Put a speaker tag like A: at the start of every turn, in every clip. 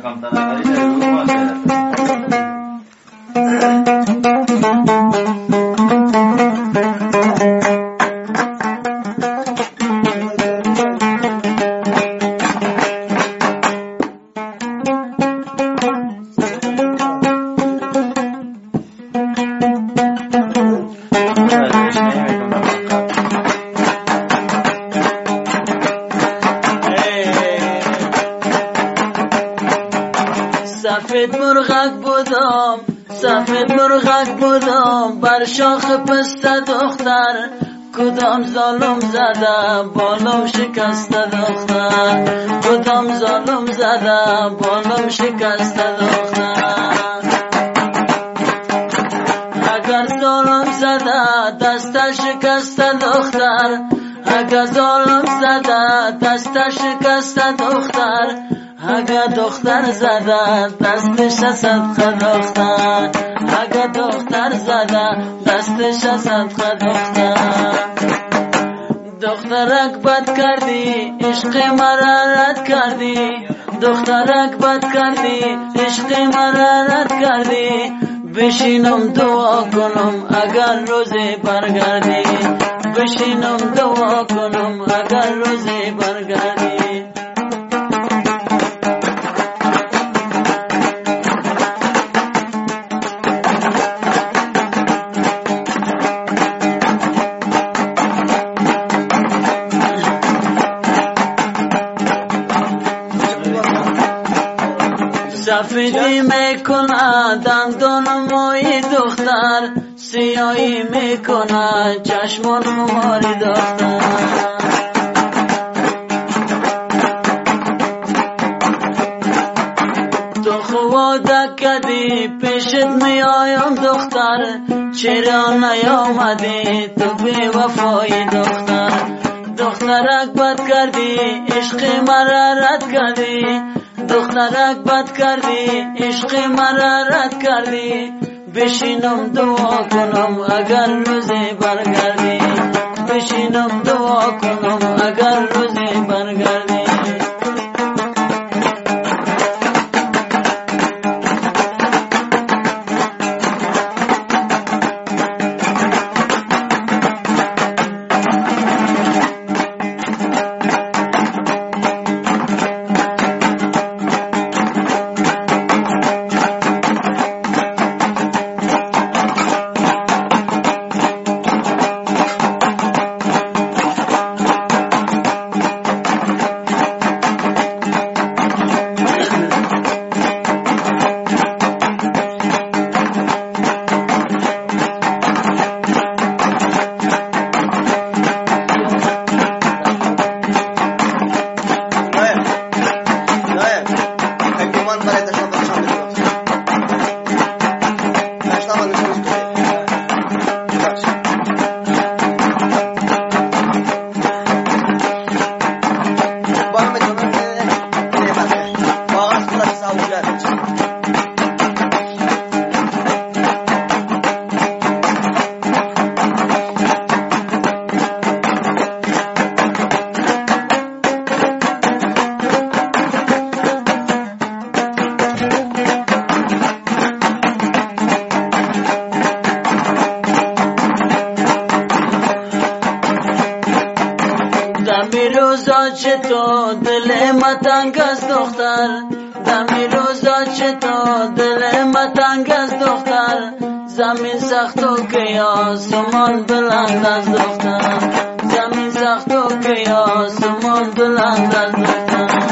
A: 簡単な。
B: سفید مرغک بودم سفید مرغک بودم بر شاخ پسته دختر کدام ظالم زده بالم شکسته دختر. کدام ظالم زده بالم شکسته دختر. اگر ظالم زده دست شکسته دختر. اگر ظالم زده دست شکسته دختر. اگر دختر زده دستش صدقه دختر اگر دختر زده دستش صدقه دختر دخترک بد کردی عشق مرا رد کردی. دخترک بد کردی عشق مرا رد کردی. بشینم دعا کنم اگر روزی برگردی. بشینم دعا کنم اگر روزی برگردی. سفیدی می‌کنه دندان مای دختر سیایی می‌کنه چشمان ماری دختر. تو خواده کدی پیشت میایم دختر چرا نیامدی؟ تو بی وفای دختر. دخترک بد کردی عشق مرا رد کردی. دخترک بد کردی عشق مرا رد کردی. بشینم دعا کنم اگر روزی برگردی. بشینم دعا کنم اگر روزی برگردی. دمی روزا چه تو دل متنگ از دختر؟ دمی روزا چه تو دل متنگ از دختر؟ زمین سخت و که آسمان بلند از دختر. زمین سخت و که آسمان بلند از دختر.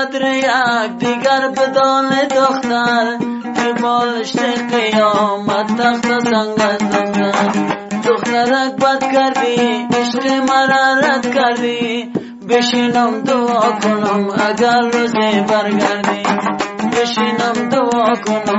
B: قدر یک دیگر بدان دختر که بالشت قیامت تخت سنگ از دختر دخترک بد کردی عشق مرا رد کردی بشینم دعا کنم اگر روزی برگردی. بشینم دعا کنم